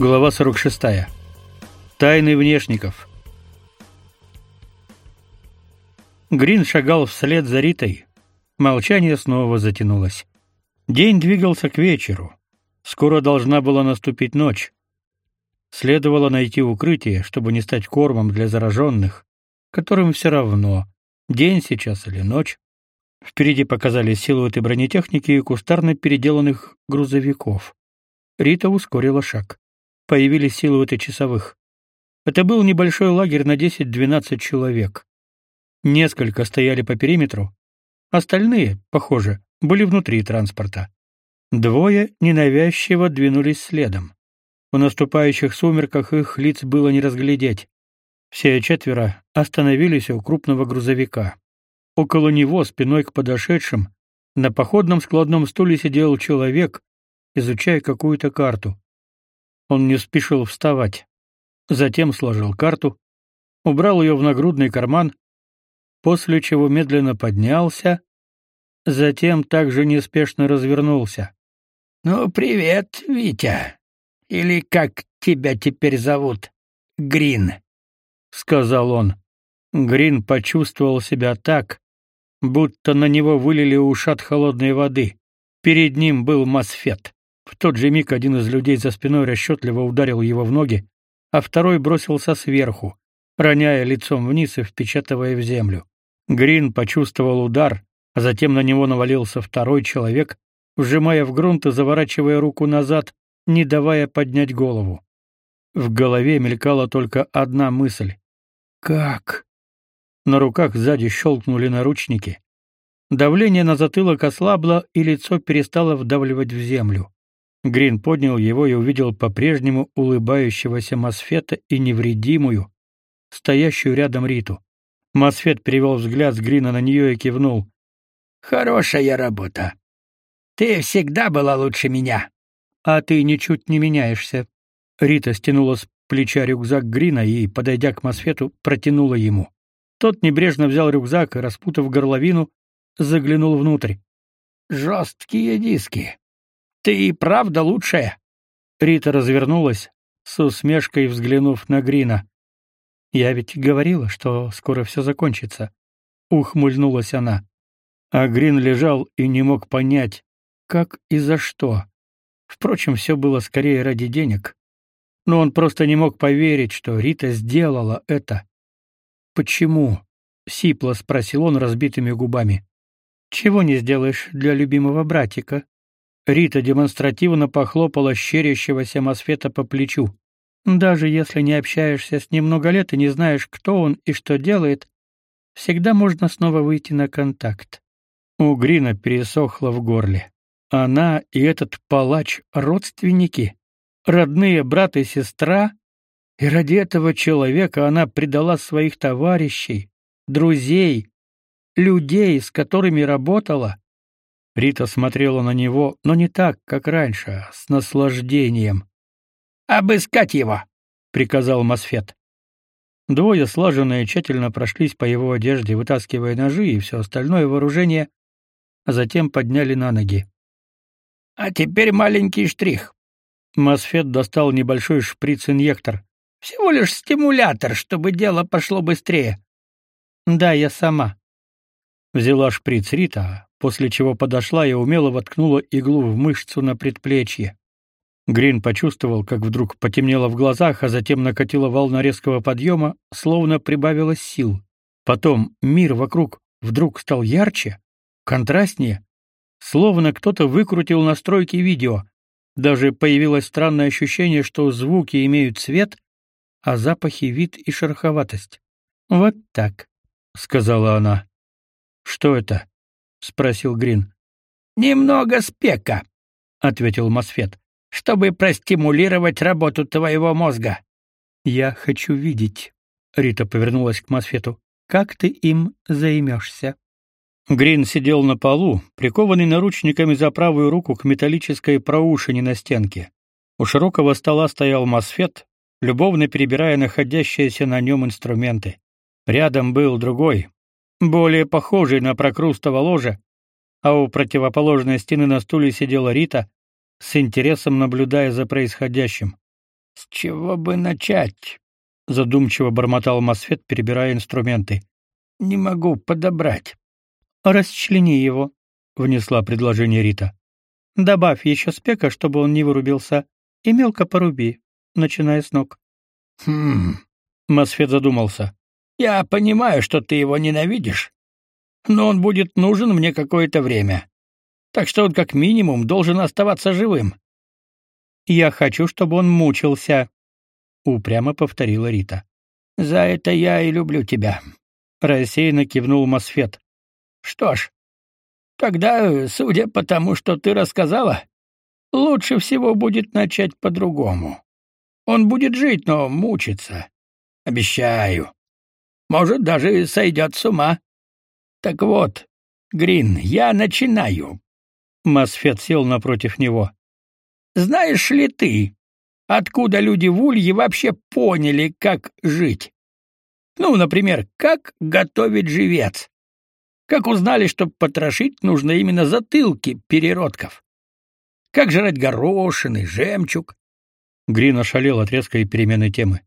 Глава 46. Тайны внешников. Грин шагал вслед за Ритой. Молчание снова затянулось. День двигался к вечеру. Скоро должна была наступить ночь. Следовало найти укрытие, чтобы не стать кормом для зараженных, которым все равно, день сейчас или ночь. Впереди показались силуэты бронетехники и кустарно переделанных грузовиков. Рита ускорила шаг появились силуэты часовых. Это был небольшой лагерь на 10-12 человек. Несколько стояли по периметру, остальные, похоже, были внутри транспорта. Двое ненавязчиво двинулись следом. В наступающих сумерках их лиц было не разглядеть. Все четверо остановились у крупного грузовика. Около него, спиной к подошедшим, на походном складном стуле сидел человек, изучая какую-то карту. Он не спешил вставать. Затем сложил карту, убрал ее в нагрудный карман, после чего медленно поднялся, затем также неспешно развернулся. «Ну, привет, Витя. Или как тебя теперь зовут? Грин», — сказал он. Грин почувствовал себя так, будто на него вылили ушат холодной воды. Перед ним был Мосфет. В тот же миг один из людей за спиной расчетливо ударил его в ноги, а второй бросился сверху, роняя лицом вниз и впечатывая в землю. Грин почувствовал удар, а затем на него навалился второй человек, вжимая в грунт и заворачивая руку назад, не давая поднять голову. В голове мелькала только одна мысль: как? На руках сзади щелкнули наручники. Давление на затылок ослабло, и лицо перестало вдавливать в землю. Грин поднял его и увидел по-прежнему улыбающегося Мосфета и невредимую, стоящую рядом Риту. Мосфет перевел взгляд с Грина на нее и кивнул. «Хорошая работа. Ты всегда была лучше меня». «А ты ничуть не меняешься». Рита стянула с плеча рюкзак Грина и, подойдя к Мосфету, протянула ему. Тот небрежно взял рюкзак и, распутав горловину, заглянул внутрь. «Жесткие диски. Ты и правда лучшая. Рита развернулась, с усмешкой взглянув на Грина. Я ведь говорила, что скоро все закончится, ухмыльнулась она. А Грин лежал и не мог понять, как и за что. Впрочем, все было скорее ради денег. Но он просто не мог поверить, что Рита сделала это. Почему? сипло спросил он разбитыми губами. Чего не сделаешь для любимого братика? Рита демонстративно похлопала щерящегося Мосфета по плечу. Даже если не общаешься с ним много лет и не знаешь, кто он и что делает, всегда можно снова выйти на контакт. У Грина пересохло в горле. Она и этот палач родственники, родные брат и сестра, и ради этого человека она предала своих товарищей, друзей, людей, с которыми работала. Рита смотрела на него, но не так, как раньше, с наслаждением. «Обыскать его!» — приказал Мосфет. Двое слаженно и тщательно прошлись по его одежде, вытаскивая ножи и все остальное вооружение, а затем подняли на ноги. «А теперь маленький штрих». Мосфет достал небольшой шприц-инъектор. «Всего лишь стимулятор, чтобы дело пошло быстрее». «Да, я сама». Взяла шприц Рита, после чего подошла и умело воткнула иглу в мышцу на предплечье. Грин почувствовал, как вдруг потемнело в глазах, а затем накатила волна резкого подъема, словно прибавилось сил. Потом мир вокруг вдруг стал ярче, контрастнее, словно кто-то выкрутил настройки видео. Даже появилось странное ощущение, что звуки имеют цвет, а запахи вид и шероховатость. «Вот так», — сказала она. «Что это?» Спросил Грин. Немного спека, ответил Мосфет. Чтобы простимулировать работу твоего мозга. Я хочу видеть. Рита повернулась к Мосфету. Как ты им займешься?» Грин сидел на полу, прикованный наручниками за правую руку к металлической проушине на стенке. У широкого стола стоял Мосфет, любовно перебирая находящиеся на нем инструменты. Рядом был другой, более похожий на прокрустово ложе, а у противоположной стены на стуле сидела Рита, с интересом наблюдая за происходящим. С чего бы начать? задумчиво бормотал Мосфет, перебирая инструменты. Не могу подобрать. Расчлени его, внесла предложение Рита. Добавь еще спека, чтобы он не вырубился, и мелко поруби, начиная с ног. Хм. Мосфет задумался. Я понимаю, что ты его ненавидишь, но он будет нужен мне какое-то время. Так что он как минимум должен оставаться живым. Я хочу, чтобы он мучился, упрямо повторила Рита. За это я и люблю тебя, рассеянно кивнул Мосфет. Что ж, тогда, судя по тому, что ты рассказала, лучше всего будет начать по-другому. Он будет жить, но мучиться. Обещаю. Может, даже сойдет с ума. Так вот, Грин, я начинаю. Мосфет сел напротив него. Знаешь ли ты, откуда люди в Улье вообще поняли, как жить? Ну, например, как готовить живец? Как узнали, что потрошить нужно именно затылки переродков? Как жрать горошины, жемчуг? Грин ошалел от резкой перемены темы.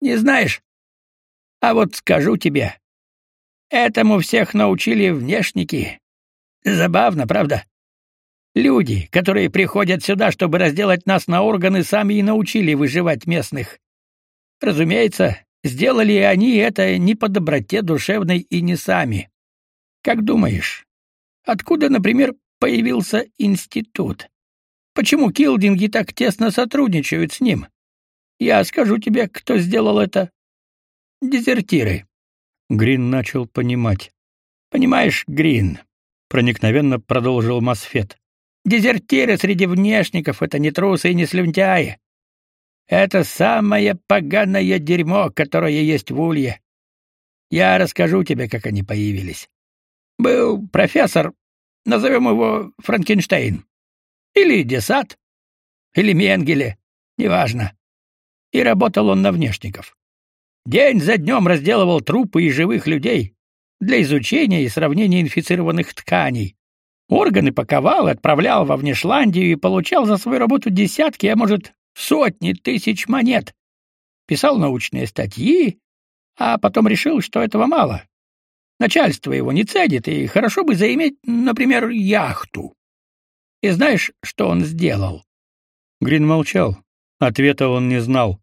Не знаешь? А вот скажу тебе. Этому всех научили внешники. Забавно, правда? Люди, которые приходят сюда, чтобы разделать нас на органы, сами и научили выживать местных. Разумеется, сделали они это не по доброте душевной и не сами. Как думаешь, откуда, например, появился институт? Почему килдинги так тесно сотрудничают с ним? Я скажу тебе, кто сделал это. Дезертиры. Грин начал понимать. Понимаешь, Грин, проникновенно продолжил Мосфет. Дезертиры среди внешников это не трусы и не слюнтяи. Это самое поганое дерьмо, которое есть в Улье. Я расскажу тебе, как они появились. Был профессор, назовем его Франкенштейн. Или Десат, или Менгеле, неважно и работал он на внешников. День за днем разделывал трупы и живых людей для изучения и сравнения инфицированных тканей. Органы паковал отправлял во Внешландию и получал за свою работу десятки, а может, сотни тысяч монет. Писал научные статьи, а потом решил, что этого мало. Начальство его не ценит, и хорошо бы заиметь, например, яхту. И знаешь, что он сделал? Грин молчал. Ответа он не знал.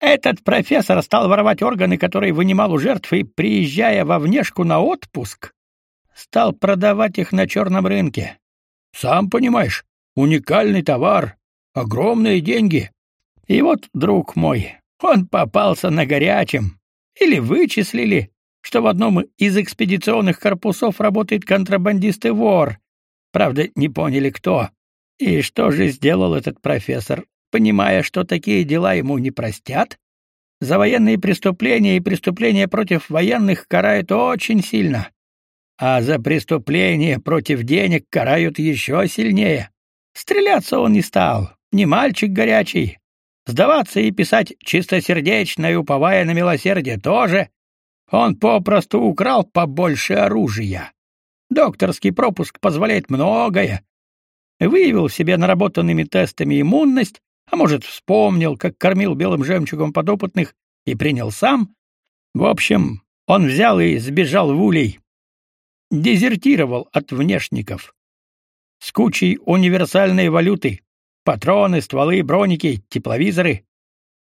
Этот профессор стал воровать органы, которые вынимал у жертв, и, приезжая во внешку на отпуск, стал продавать их на черном рынке. Сам понимаешь, уникальный товар, огромные деньги. И вот, друг мой, он попался на горячем. Или вычислили, что в одном из экспедиционных корпусов работает контрабандист и вор. Правда, не поняли, кто. И что же сделал этот профессор? Понимая, что такие дела ему не простят, за военные преступления и преступления против военных карают очень сильно, а за преступления против денег карают еще сильнее. Стреляться он не стал, не мальчик горячий. Сдаваться и писать чистосердечно и уповая на милосердие тоже. Он попросту украл побольше оружия. Докторский пропуск позволяет многое. Выявил себе наработанными тестами иммунность а может, вспомнил, как кормил белым жемчугом подопытных и принял сам. В общем, он взял и сбежал в улей. Дезертировал от внешников. С кучей универсальной валюты. Патроны, стволы, броники, тепловизоры.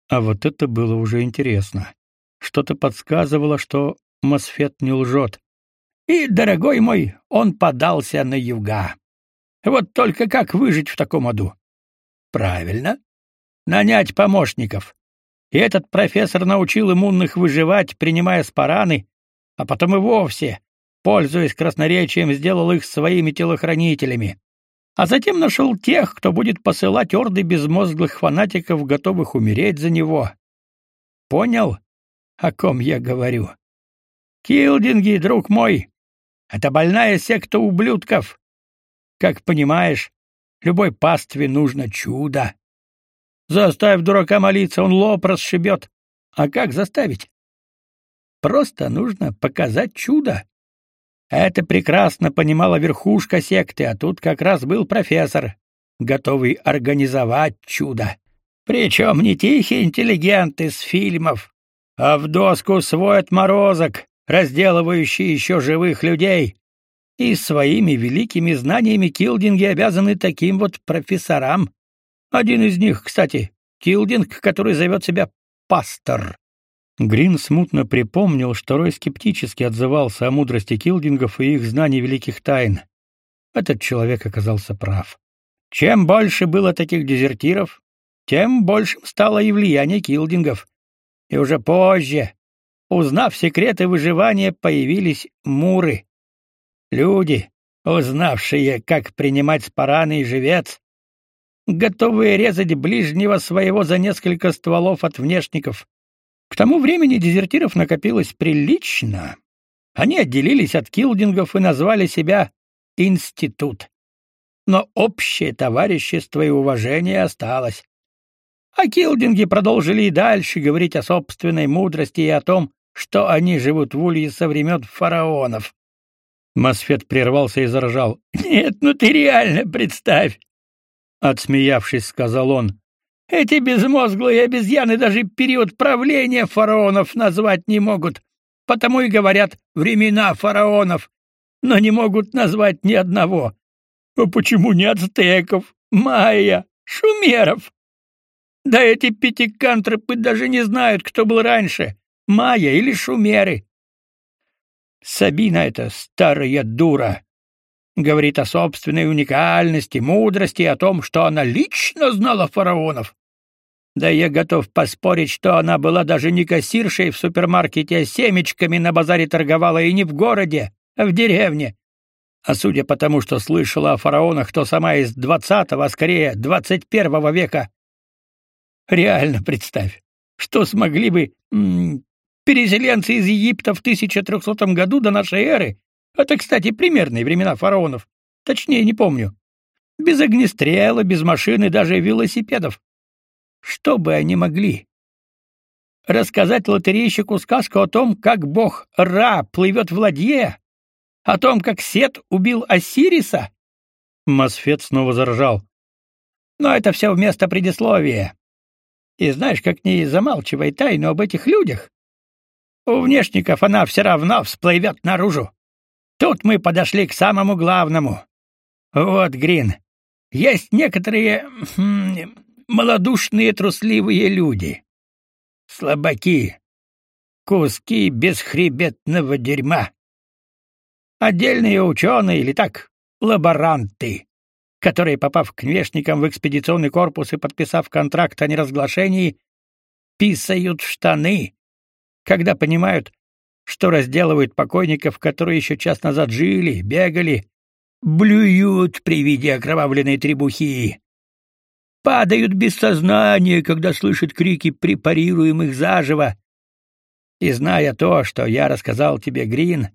А вот это было уже интересно. Что-то подсказывало, что Мосфет не лжет. И, дорогой мой, он подался на юга. Вот только как выжить в таком аду? Правильно, нанять помощников. И этот профессор научил иммунных выживать, принимая спараны, а потом и вовсе, пользуясь красноречием, сделал их своими телохранителями. А затем нашел тех, кто будет посылать орды безмозглых фанатиков, готовых умереть за него. Понял, о ком я говорю? Килдинги, друг мой, это больная секта ублюдков. Как понимаешь, любой пастве нужно чудо. Заставь дурака молиться, он лоб расшибет. А как заставить? Просто нужно показать чудо. Это прекрасно понимала верхушка секты, а тут как раз был профессор, готовый организовать чудо. Причем не тихий интеллигент из фильмов, а в доску свой отморозок, разделывающий еще живых людей. И своими великими знаниями Килдинги обязаны таким вот профессорам. Один из них, кстати, Килдинг, который зовет себя пастор. Грин смутно припомнил, что Рой скептически отзывался о мудрости Килдингов и их знаний великих тайн. Этот человек оказался прав. Чем больше было таких дезертиров, тем большим стало и влияние Килдингов. И уже позже, узнав секреты выживания, появились муры. Люди, узнавшие, как принимать спараный живец, готовые резать ближнего своего за несколько стволов от внешников. К тому времени дезертиров накопилось прилично. Они отделились от килдингов и назвали себя «институт». Но общее товарищество и уважение осталось. А килдинги продолжили и дальше говорить о собственной мудрости и о том, что они живут в улье со времен фараонов. Мосфет прервался и заржал. «Нет, ну ты реально представь!» Отсмеявшись, сказал он. «Эти безмозглые обезьяны даже период правления фараонов назвать не могут, потому и говорят «времена фараонов», но не могут назвать ни одного. А почему не ацтеков, майя, шумеров? Да эти пятикантропы даже не знают, кто был раньше, майя или шумеры. Сабина эта старая дура говорит о собственной уникальности, мудрости о том, что она лично знала фараонов. Да я готов поспорить, что она была даже не кассиршей в супермаркете, а семечками на базаре торговала и не в городе, а в деревне. А судя по тому, что слышала о фараонах, то сама из двадцатого, а скорее двадцать первого века. Реально представь, что смогли бы переселенцы из Египта в 1300 году до нашей эры. Это, кстати, примерные времена фараонов. Точнее, не помню. Без огнестрела, без машины, даже велосипедов. Что бы они могли? Рассказать лотерейщику сказку о том, как бог Ра плывет в ладье? О том, как Сет убил Осириса? Мосфет снова заржал. Но это все вместо предисловия. И знаешь, как не замалчивай тайну об этих людях, у внешников она все равно всплывет наружу. Тут мы подошли к самому главному. Вот, Грин, есть некоторые хм, малодушные трусливые люди. Слабаки. Куски бесхребетного дерьма. Отдельные ученые или так, лаборанты, которые, попав к внешникам в экспедиционный корпус и подписав контракт о неразглашении, писают штаны, когда понимают, что разделывают покойников, которые еще час назад жили, бегали, блюют при виде окровавленной требухи, падают без сознания, когда слышат крики препарируемых заживо. И зная то, что я рассказал тебе, Грин,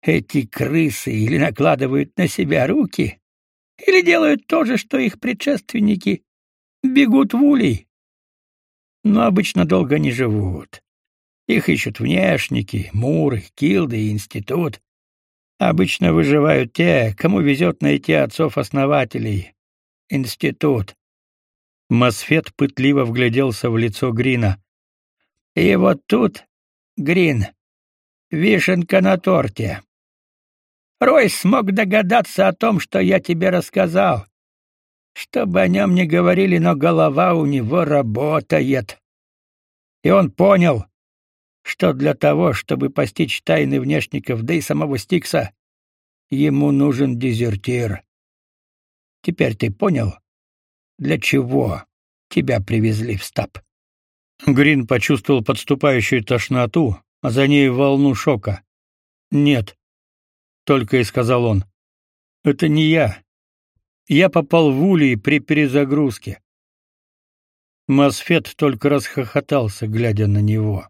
эти крысы или накладывают на себя руки, или делают то же, что их предшественники, бегут в улей. Но обычно долго не живут. Их ищут внешники, муры, килды и институт. Обычно выживают те, кому везет найти отцов-основателей. Институт. Мосфет пытливо вгляделся в лицо Грина. И вот тут, Грин, вишенка на торте. Рой смог догадаться о том, что я тебе рассказал. Чтобы о нем не говорили, но голова у него работает. И он понял, что для того, чтобы постичь тайны внешников, да и самого Стикса, ему нужен дезертир. Теперь ты понял, для чего тебя привезли в стаб? Грин почувствовал подступающую тошноту, а за ней волну шока. "Нет", только и сказал он. "Это не я. Я попал в улей при перезагрузке". Мосфет только расхохотался, глядя на него.